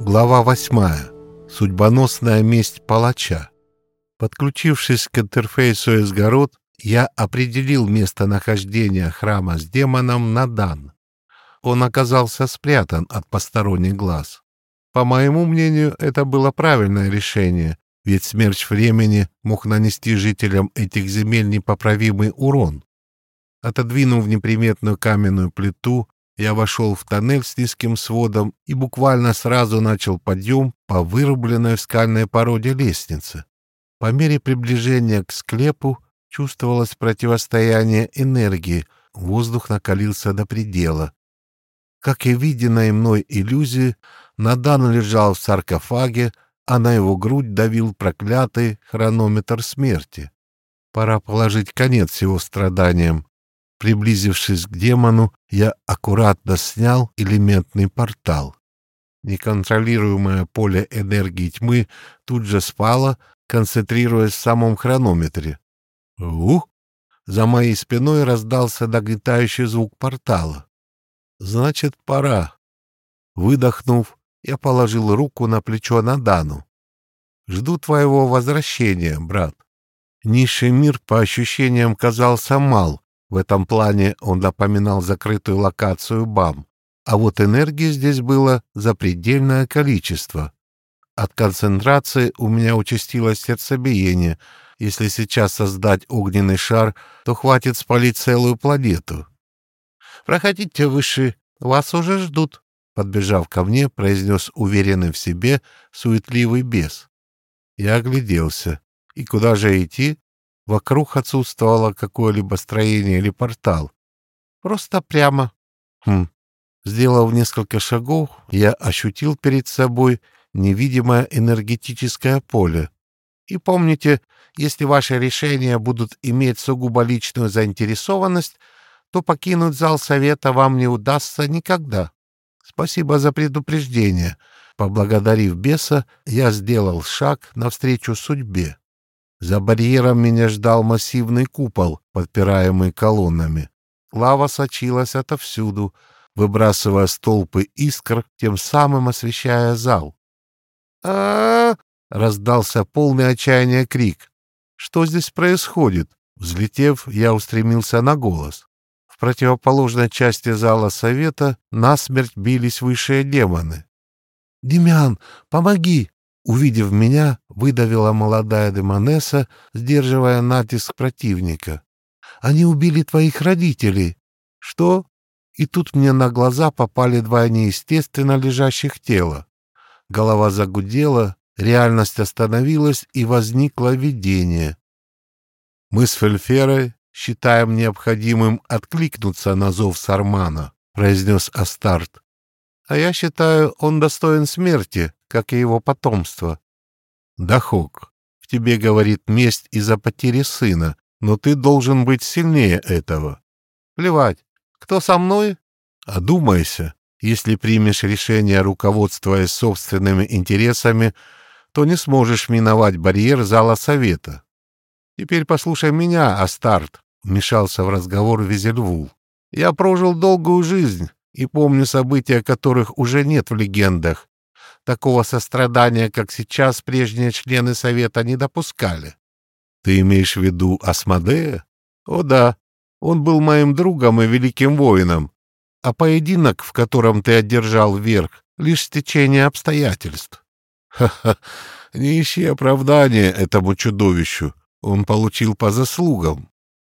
Глава восьмая. Судьбоносная месть палача. Подключившись к интерфейсу Эсгород, я определил местонахождение храма с демоном на Дан. Он оказался спрятан от посторонних глаз. По моему мнению, это было правильное решение, ведь смерч времени мог нанести жителям этих земель непоправимый урон. Отодвинув неприметную каменную плиту, я вошел в тоннель с низким сводом и буквально сразу начал подъем по вырубленной в скальной породе лестнице. По мере приближения к склепу чувствовалось противостояние энергии, воздух накалился до предела. Как и виденной мной иллюзии, Надан лежал в саркофаге, а на его грудь давил проклятый хронометр смерти. Пора положить конец его страданиям. Приблизившись к демону, я аккуратно снял элементный портал. Неконтролируемое поле энергии тьмы тут же спало, концентрируясь в самом хронометре. Ух! За моей спиной раздался догнетающий звук портала. Значит, пора. Выдохнув, я положил руку на плечо Надану. Жду твоего возвращения, брат. Низший мир, по ощущениям, казался мал, в этом плане он напоминал закрытую локацию БАМ, а вот энергии здесь было запредельное количество. От концентрации у меня участилось сердцебиение. Если сейчас создать огненный шар, то хватит спалить целую планету. «Проходите выше, вас уже ждут», — подбежав ко мне, произнес уверенный в себе суетливый бес. Я огляделся. И куда же идти? Вокруг отсутствовало какое-либо строение или портал. Просто прямо. Хм. Сделав несколько шагов, я ощутил перед собой невидимое энергетическое поле. И помните, если ваши решения будут иметь сугубо личную заинтересованность, то покинуть зал совета вам не удастся никогда. Спасибо за предупреждение. Поблагодарив беса, я сделал шаг навстречу судьбе. За барьером меня ждал массивный купол, подпираемый колоннами. Лава сочилась отовсюду, выбрасывая столпы искр, тем самым освещая зал. а, раздался полный отчаяния крик. «Что здесь происходит?» Взлетев, я устремился на голос. В противоположной части зала совета насмерть бились высшие демоны. «Демян, помоги!» Увидев меня, выдавила молодая демонесса, сдерживая натиск противника. «Они убили твоих родителей!» «Что?» И тут мне на глаза попали два неестественно лежащих тела. Голова загудела, реальность остановилась, и возникло видение. Мы с Фельферой считаем необходимым откликнуться на зов Сармана, произнес Астарт. А я считаю, он достоин смерти, как и его потомство. Дахок, в тебе говорит месть из-за потери сына, но ты должен быть сильнее этого. Плевать, кто со мной? Одумайся. Если примешь решение, руководствуясь собственными интересами, то не сможешь миновать барьер зала совета. Теперь послушай меня, Астарт, вмешался в разговор Визельвул. Я прожил долгую жизнь и помню события, которых уже нет в легендах, Такого сострадания, как сейчас, прежние члены Совета не допускали. Ты имеешь в виду Асмодея? О да, он был моим другом и великим воином. А поединок, в котором ты одержал верх, лишь стечение обстоятельств. Ха-ха, не ищи оправдания этому чудовищу. Он получил по заслугам.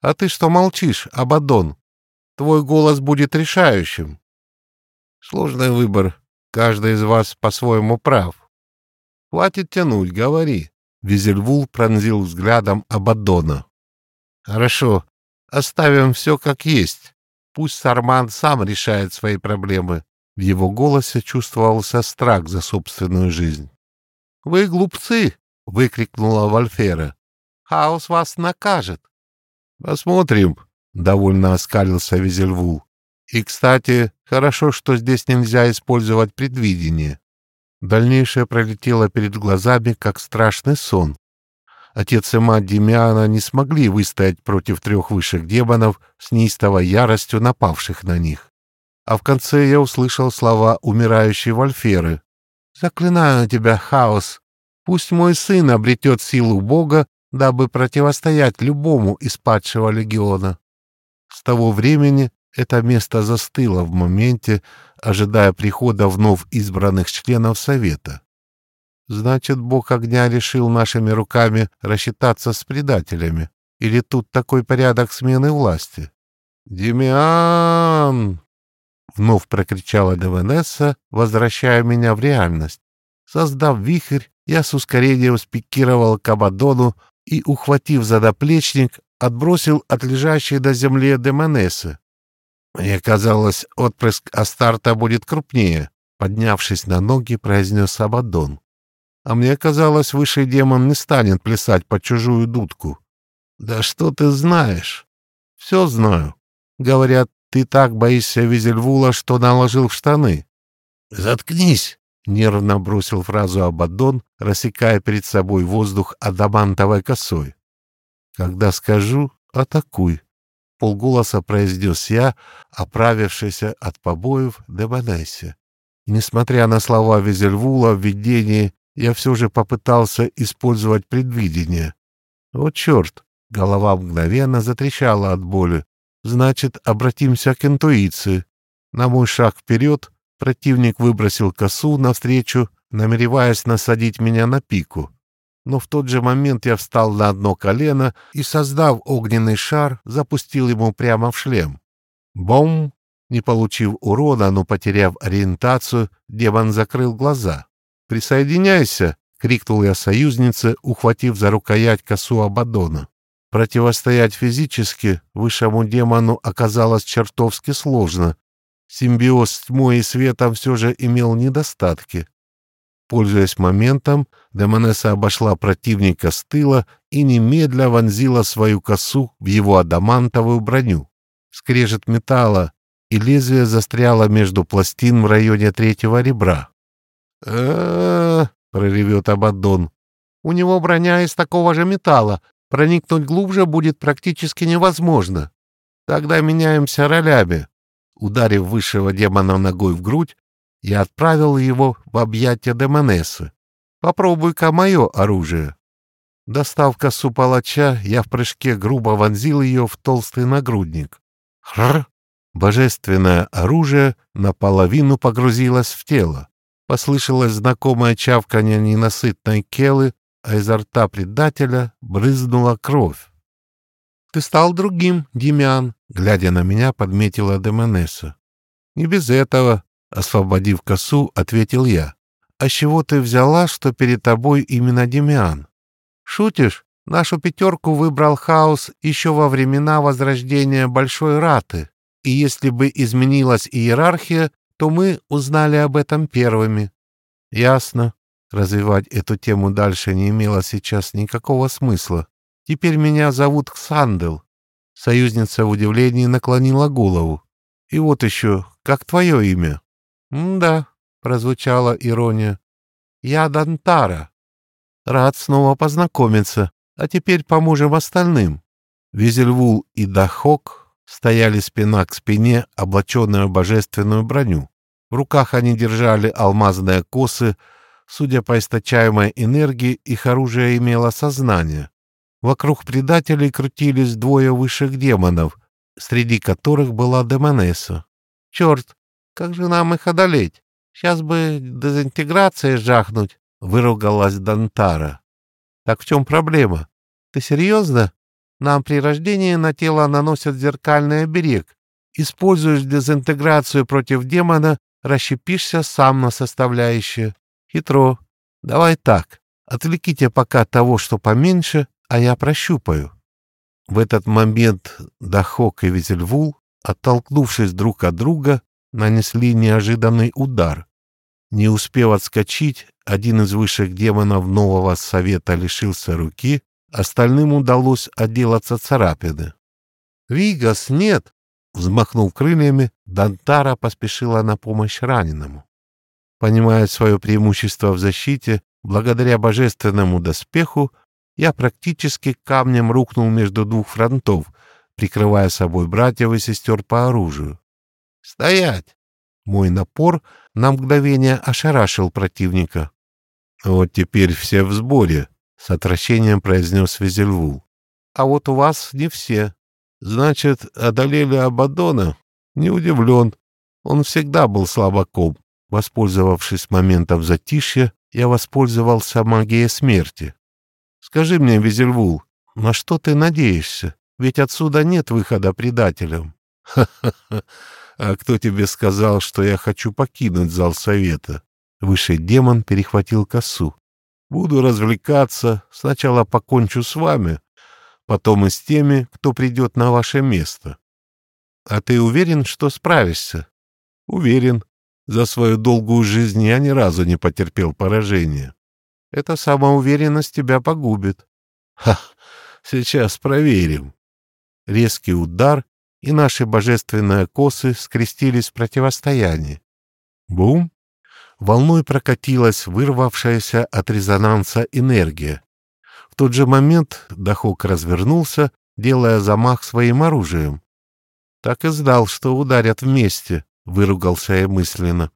А ты что молчишь, Абадон? Твой голос будет решающим. Сложный выбор, Каждый из вас по-своему прав. Хватит тянуть, говори. Визельвул пронзил взглядом Абаддона. Хорошо, оставим все как есть. Пусть Сарман сам решает свои проблемы. В его голосе чувствовался страх за собственную жизнь. «Вы глупцы!» — выкрикнула Вальфера. «Хаос вас накажет!» «Посмотрим!» — довольно оскалился Визельвул. И, кстати, хорошо, что здесь нельзя использовать предвидение. Дальнейшее пролетело перед глазами, как страшный сон. Отец и мать Демиана не смогли выстоять против трех высших демонов с неистовой яростью напавших на них. А в конце я услышал слова умирающей Вальферы. Заклинаю тебя, хаос. Пусть мой сын обретет силу Бога, дабы противостоять любому из падшего легиона. С того времени это место застыло в моменте, ожидая прихода вновь избранных членов Совета. Значит, бог огня решил нашими руками рассчитаться с предателями. Или тут такой порядок смены власти? «Демиан!» — вновь прокричала Девенесса, возвращая меня в реальность. Создав вихрь, я с ускорением спикировал к Абадону и, ухватив за доплечник, отбросил от лежащей до земли Демонессы. Мне казалось, отпрыск Астарта будет крупнее, поднявшись на ноги, произнес Абадон. А мне казалось, высший демон не станет плясать под чужую дудку. Да что ты знаешь? Все знаю. Говорят, ты так боишься Визельвула, что наложил в штаны. Заткнись, нервно бросил фразу Абадон, рассекая перед собой воздух адамантовой косой. Когда скажу, атакуй. Полголоса произнес я, оправившийся от побоев Дебанессе. Несмотря на слова Визельвула в видении, я все же попытался использовать предвидение. О, черт! Голова мгновенно затрещала от боли. Значит, обратимся к интуиции. На мой шаг вперед противник выбросил косу навстречу, намереваясь насадить меня на пику. Но в тот же момент я встал на одно колено и, создав огненный шар, запустил ему прямо в шлем. Бом! Не получив урона, но потеряв ориентацию, демон закрыл глаза. «Присоединяйся!» — крикнул я союзнице, ухватив за рукоять косу Абадона. Противостоять физически высшему демону оказалось чертовски сложно. Симбиоз с тьмой и светом все же имел недостатки. Пользуясь моментом, Демонесса обошла противника с тыла и немедля вонзила свою косу в его адамантовую броню. Скрежет металла, и лезвие застряло между пластин в районе третьего ребра э проревет Абаддон. «У него броня из такого же металла. Проникнуть глубже будет практически невозможно. Тогда меняемся ролями». Ударив высшего демона ногой в грудь, я отправил его в объятия демонессы. «Попробуй-ка мое оружие». Достав косу палача, я в прыжке грубо вонзил ее в толстый нагрудник. Хр! Божественное оружие наполовину погрузилось в тело. Послышалось знакомое чавканье ненасытной келы, а изо рта предателя брызнула кровь. «Ты стал другим, Демян», — глядя на меня, подметила Демонесса. «Не без этого», — освободив косу, ответил я. «А с чего ты взяла, что перед тобой именно Демиан?» «Шутишь? Нашу пятерку выбрал хаос еще во времена возрождения Большой Раты, и если бы изменилась иерархия, то мы узнали об этом первыми. Ясно. Развивать эту тему дальше не имело сейчас никакого смысла. Теперь меня зовут Ксандел. Союзница в удивлении наклонила голову. И вот еще, как твое имя? Да, прозвучала ирония. Я Дантара. Рад снова познакомиться. А теперь поможем остальным. Визельвул и Дахок стояли спина к спине, облаченные в божественную броню. В руках они держали алмазные косы. Судя по источаемой энергии, их оружие имело сознание. Вокруг предателей крутились двое высших демонов, среди которых была демонесса. «Черт, как же нам их одолеть? Сейчас бы дезинтеграцией жахнуть!» — выругалась Дантара. «Так в чем проблема? Ты серьезно?» Нам при рождении на тело наносят зеркальный оберег. Используешь дезинтеграцию против демона, расщепишься сам на составляющие. Хитро. Давай так. Отвлеките пока того, что поменьше, а я прощупаю. В этот момент Дахок и Визельвул, оттолкнувшись друг от друга, нанесли неожиданный удар. Не успев отскочить, один из высших демонов нового совета лишился руки, Остальным удалось отделаться царапины. «Вигас, нет!» Взмахнув крыльями, Дантара поспешила на помощь раненому. Понимая свое преимущество в защите, благодаря божественному доспеху, я практически камнем рухнул между двух фронтов, прикрывая собой братьев и сестер по оружию. «Стоять!» Мой напор на мгновение ошарашил противника. «Вот теперь все в сборе», — с отвращением произнес Визельвул. «А вот у вас не все. Значит, одолели Абадона? Не удивлен. Он всегда был слабаком. Воспользовавшись моментом затишья, я воспользовался магией смерти. Скажи мне, Визельвул, на что ты надеешься? Ведь отсюда нет выхода предателям. Ха-ха-ха. А кто тебе сказал, что я хочу покинуть зал совета? Высший демон перехватил косу. Буду развлекаться, сначала покончу с вами, потом и с теми, кто придет на ваше место. А ты уверен, что справишься? Уверен. За свою долгую жизнь я ни разу не потерпел поражения. Эта самоуверенность тебя погубит. Ха, сейчас проверим. Резкий удар, и наши божественные косы скрестились в противостоянии. Бум! Волной прокатилась вырвавшаяся от резонанса энергия. В тот же момент Дахок развернулся, делая замах своим оружием. Так и знал, что ударят вместе, выругался я мысленно.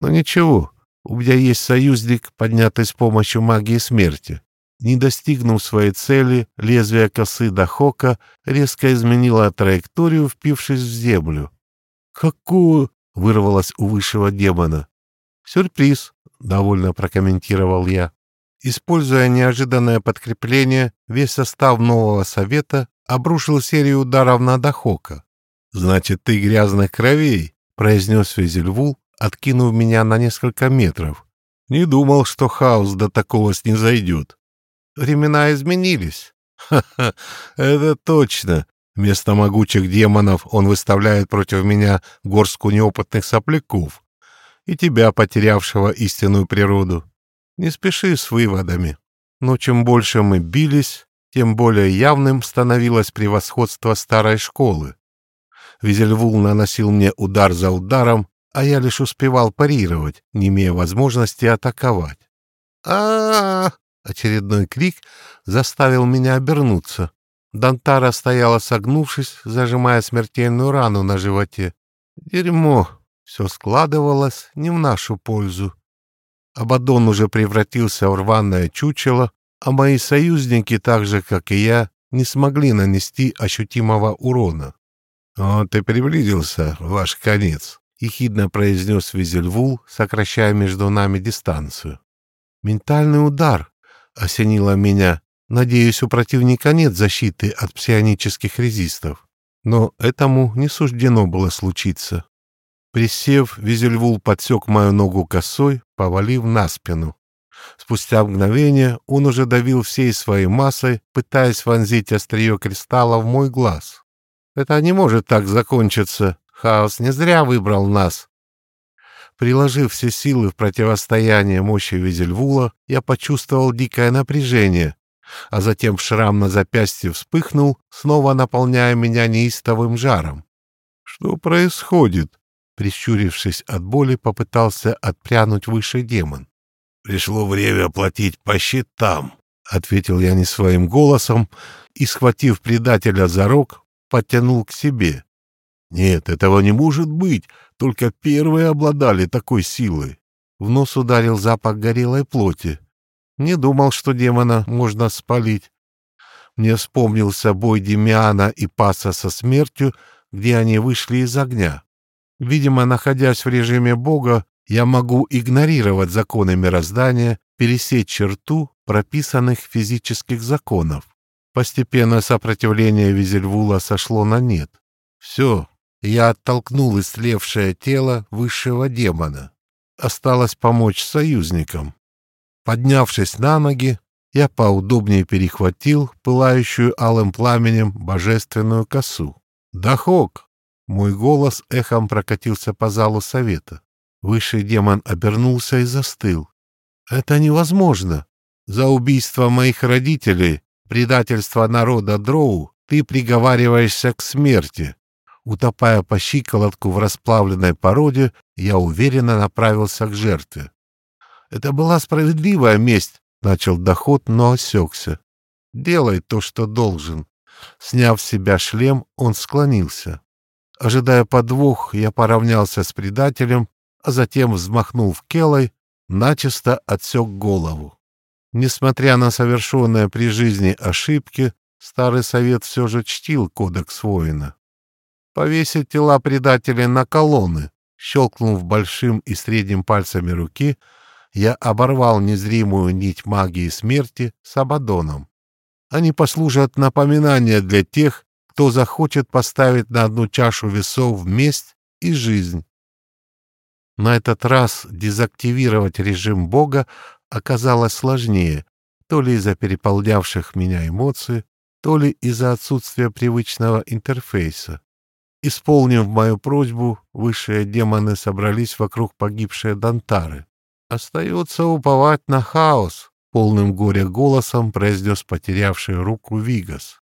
Но ничего, у меня есть союзник, поднятый с помощью магии смерти. Не достигнув своей цели, лезвие косы Дахока резко изменило траекторию, впившись в землю. «Какую?» — вырвалось у высшего демона. «Сюрприз», — довольно прокомментировал я. Используя неожиданное подкрепление, весь состав нового совета обрушил серию ударов на Дахока. «Значит, ты грязных кровей», — произнес Визельвул, откинув меня на несколько метров. «Не думал, что хаос до такого снизойдет». «Времена изменились». «Ха-ха, это точно. Вместо могучих демонов он выставляет против меня горстку неопытных сопляков и тебя, потерявшего истинную природу. Не спеши с выводами. Но чем больше мы бились, тем более явным становилось превосходство старой школы. Визельвул наносил мне удар за ударом, а я лишь успевал парировать, не имея возможности атаковать. а, -а, -а Очередной крик заставил меня обернуться. Дантара стояла согнувшись, зажимая смертельную рану на животе. Дерьмо! Все складывалось не в нашу пользу. Абадон уже превратился в рваное чучело, а мои союзники, так же, как и я, не смогли нанести ощутимого урона. «О, ты приблизился, ваш конец», — ехидно произнес Визельвул, сокращая между нами дистанцию. «Ментальный удар», — осенило меня. «Надеюсь, у противника нет защиты от псионических резистов». Но этому не суждено было случиться. Присев, Визельвул подсек мою ногу косой, повалив на спину. Спустя мгновение он уже давил всей своей массой, пытаясь вонзить острие кристалла в мой глаз. Это не может так закончиться. Хаос не зря выбрал нас. Приложив все силы в противостояние мощи Визельвула, я почувствовал дикое напряжение, а затем шрам на запястье вспыхнул, снова наполняя меня неистовым жаром. «Что происходит?» Прищурившись от боли, попытался отпрянуть выше демон. «Пришло время платить по счетам», — ответил я не своим голосом и, схватив предателя за рог, подтянул к себе. Нет, этого не может быть, только первые обладали такой силой. В нос ударил запах горелой плоти. Не думал, что демона можно спалить. Мне вспомнился бой Демиана и Паса со смертью, где они вышли из огня. Видимо, находясь в режиме Бога, я могу игнорировать законы мироздания, пересечь черту прописанных физических законов. Постепенно сопротивление Визельвула сошло на нет. Все, я оттолкнул истлевшее тело высшего демона. Осталось помочь союзникам. Поднявшись на ноги, я поудобнее перехватил пылающую алым пламенем божественную косу. «Дахок!» Мой голос эхом прокатился по залу совета. Высший демон обернулся и застыл. «Это невозможно! За убийство моих родителей предательства народа Дроу ты приговариваешься к смерти. Утопая по щиколотку в расплавленной породе, я уверенно направился к жертве. Это была справедливая месть, начал доход, но осекся. Делай то, что должен. Сняв с себя шлем, он склонился. Ожидая подвох, я поравнялся с предателем а затем, взмахнув келой, начисто отсек голову. Несмотря на совершенные при жизни ошибки, Старый Совет все же чтил кодекс воина. Повесить тела предателей на колонны, щелкнув большим и средним пальцами руки, я оборвал незримую нить магии смерти с Абадоном. Они послужат напоминания для тех, кто захочет поставить на одну чашу весов месть и жизнь. На этот раз дезактивировать режим Бога оказалось сложнее, то ли из-за переполнявших меня эмоций, то ли из-за отсутствия привычного интерфейса. Исполнив мою просьбу, высшие демоны собрались вокруг погибшей Дантары. «Остается уповать на хаос», — полным горя голосом произнес потерявший руку Вигас.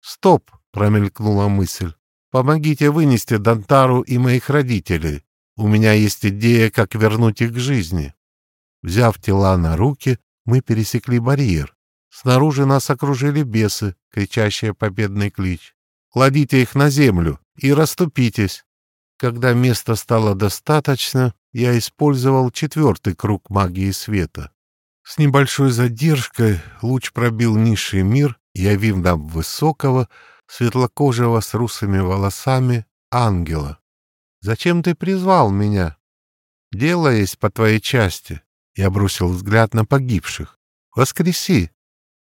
«Стоп!» — промелькнула мысль. «Помогите вынести Дантару и моих родителей. У меня есть идея, как вернуть их к жизни». Взяв тела на руки, мы пересекли барьер. Снаружи нас окружили бесы, кричащие победный клич. «Кладите их на землю и расступитесь!» Когда места стало достаточно, я использовал четвертый круг магии света. С небольшой задержкой луч пробил низший мир, явив нам высокого, светлокожего с русыми волосами ангела. «Зачем ты призвал меня?» «Дело есть по твоей части», — я бросил взгляд на погибших. «Воскреси!»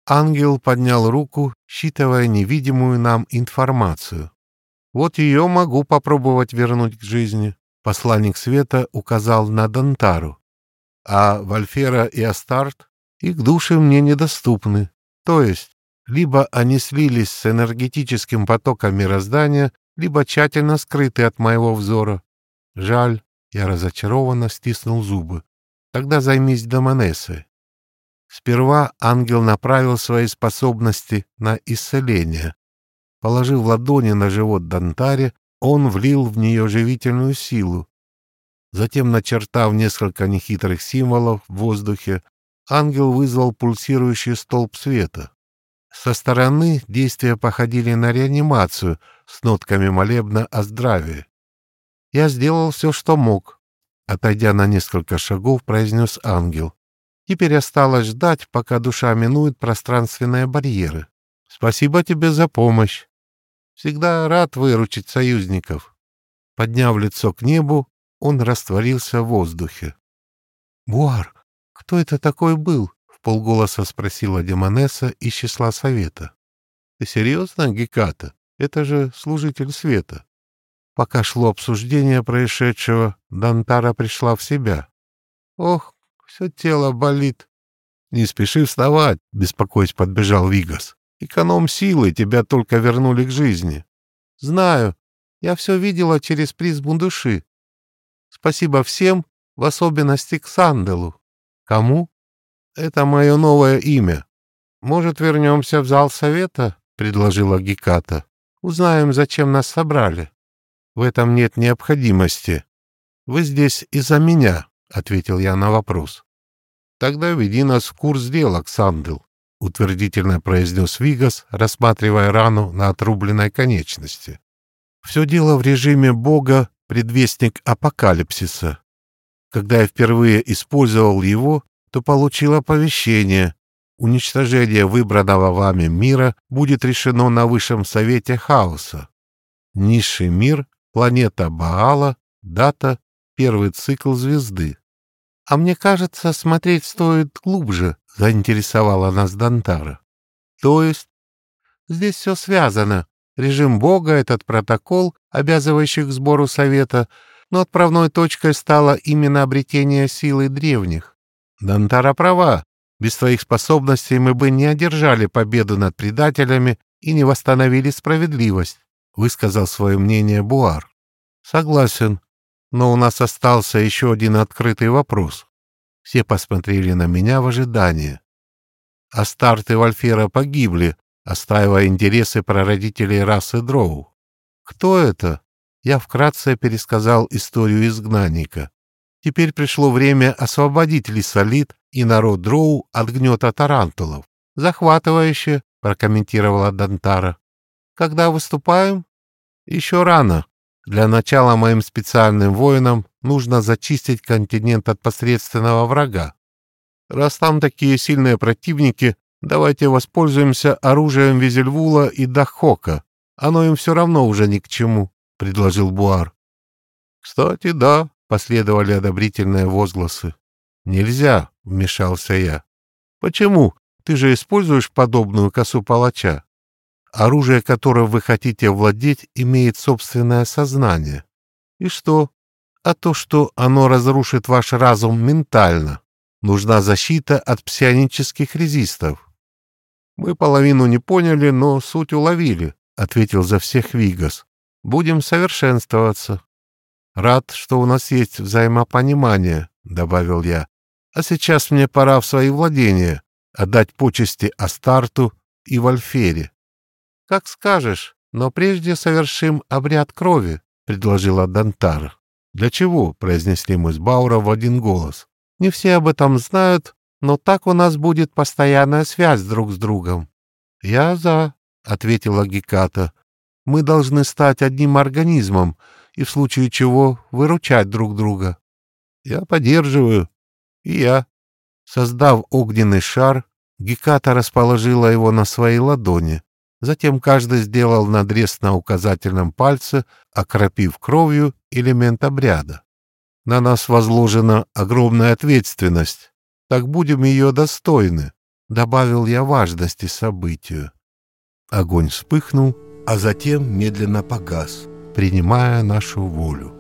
Ангел поднял руку, считывая невидимую нам информацию. «Вот ее могу попробовать вернуть к жизни», — посланник света указал на Дантару. «А Вальфера и Астарт, их души мне недоступны. То есть, либо они слились с энергетическим потоком мироздания, либо тщательно скрыты от моего взора. Жаль, я разочарованно стиснул зубы. Тогда займись Домонессой. Сперва ангел направил свои способности на исцеление. Положив ладони на живот Дантаре, он влил в нее живительную силу. Затем, начертав несколько нехитрых символов в воздухе, ангел вызвал пульсирующий столб света. Со стороны действия походили на реанимацию с нотками молебна о здравии. Я сделал все, что мог. Отойдя на несколько шагов, произнес ангел. Теперь осталось ждать, пока душа минует пространственные барьеры. Спасибо тебе за помощь. Всегда рад выручить союзников. Подняв лицо к небу, он растворился в воздухе. «Буар, кто это такой был?» — в полголоса спросила Демонесса из числа совета. «Ты серьезно, Геката? Это же служитель света». Пока шло обсуждение происшедшего, Дантара пришла в себя. «Ох, все тело болит. — Не спеши вставать, — беспокоясь подбежал Вигас. — Эконом силы, тебя только вернули к жизни. — Знаю. Я все видела через призму души. Спасибо всем, в особенности к Санделу. — Кому? — Это мое новое имя. — Может, вернемся в зал совета? — предложила Геката. — Узнаем, зачем нас собрали. — В этом нет необходимости. Вы здесь из-за меня. — ответил я на вопрос. «Тогда веди нас в курс дела, Ксандл», — утвердительно произнес Вигас, рассматривая рану на отрубленной конечности. «Все дело в режиме Бога, предвестник апокалипсиса. Когда я впервые использовал его, то получил оповещение. Уничтожение выбранного вами мира будет решено на Высшем Совете Хаоса. Низший мир, планета Баала, дата первый цикл звезды. — А мне кажется, смотреть стоит глубже, — заинтересовала нас Дантара. — То есть? Здесь все связано. Режим Бога, этот протокол, обязывающий к сбору совета, но отправной точкой стало именно обретение силы древних. Дантара права. Без твоих способностей мы бы не одержали победу над предателями и не восстановили справедливость, — высказал свое мнение Буар. — Согласен но у нас остался еще один открытый вопрос. Все посмотрели на меня в ожидании. Астарт Вальфера погибли, отстаивая интересы прародителей расы Дроу. Кто это? Я вкратце пересказал историю изгнанника. Теперь пришло время освободить Лисолит и народ Дроу от гнета тарантулов. Захватывающе, прокомментировала Дантара. Когда выступаем? Еще рано. Для начала моим специальным воинам нужно зачистить континент от посредственного врага. Раз там такие сильные противники, давайте воспользуемся оружием Визельвула и Дахока. Оно им все равно уже ни к чему», — предложил Буар. «Кстати, да», — последовали одобрительные возгласы. «Нельзя», — вмешался я. «Почему? Ты же используешь подобную косу палача. Оружие, которым вы хотите владеть, имеет собственное сознание. И что? А то, что оно разрушит ваш разум ментально. Нужна защита от псионических резистов. Мы половину не поняли, но суть уловили, — ответил за всех Вигас. Будем совершенствоваться. Рад, что у нас есть взаимопонимание, — добавил я. А сейчас мне пора в свои владения, отдать почести Астарту и Вальфере. — Как скажешь, но прежде совершим обряд крови, — предложила Дантар. — Для чего? — произнесли мы с Баура в один голос. — Не все об этом знают, но так у нас будет постоянная связь друг с другом. — Я за, — ответила Геката. — Мы должны стать одним организмом и в случае чего выручать друг друга. — Я поддерживаю, и я. Создав огненный шар, Геката расположила его на своей ладони. Затем каждый сделал надрез на указательном пальце, окропив кровью элемент обряда. На нас возложена огромная ответственность. Так будем ее достойны, — добавил я важности событию. Огонь вспыхнул, а затем медленно погас, принимая нашу волю.